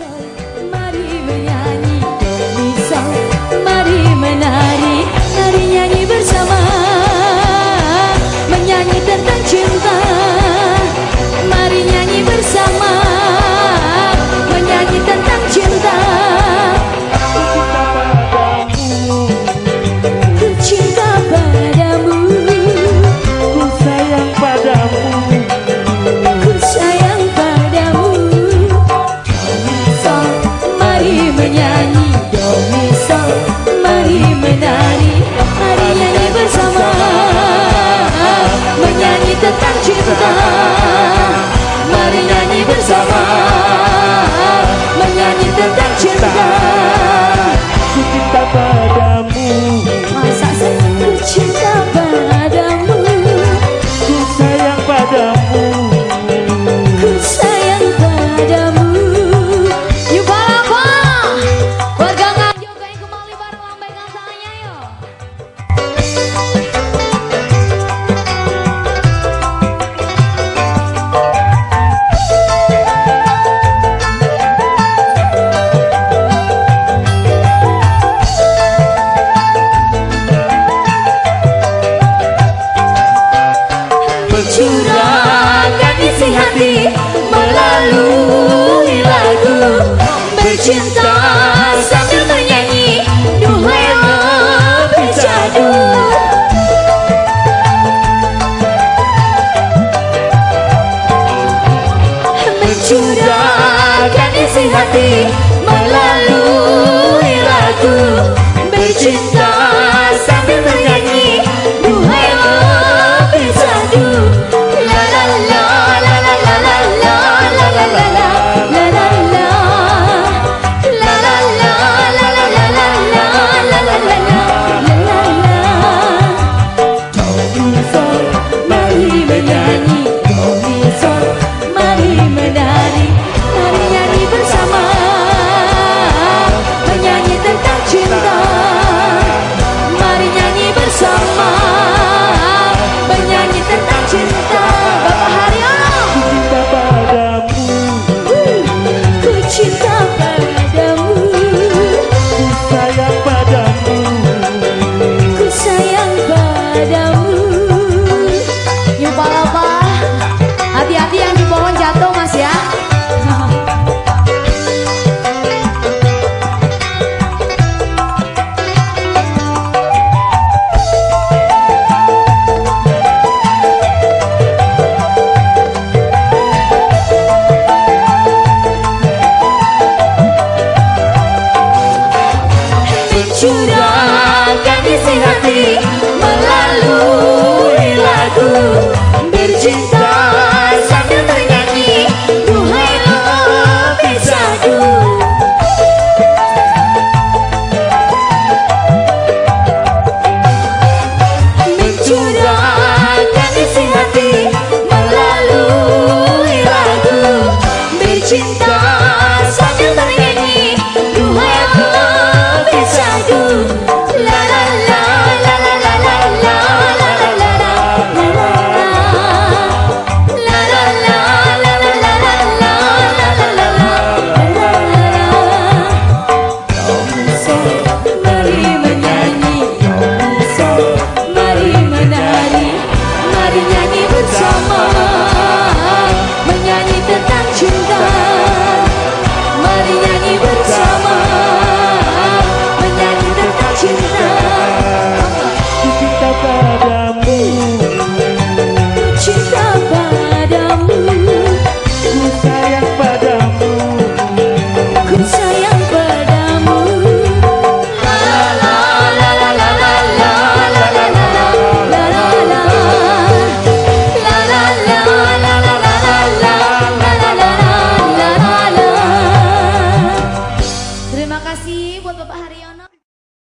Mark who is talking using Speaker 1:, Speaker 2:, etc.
Speaker 1: soy. María Marimena. Curahkan isi hati melalui lagu. Bercinta sambil menyanyi Duhai lebih jadu. Mencurahkan isi hati melalui lagu. Bercinta curahkan isi hati melalui lagu bercinta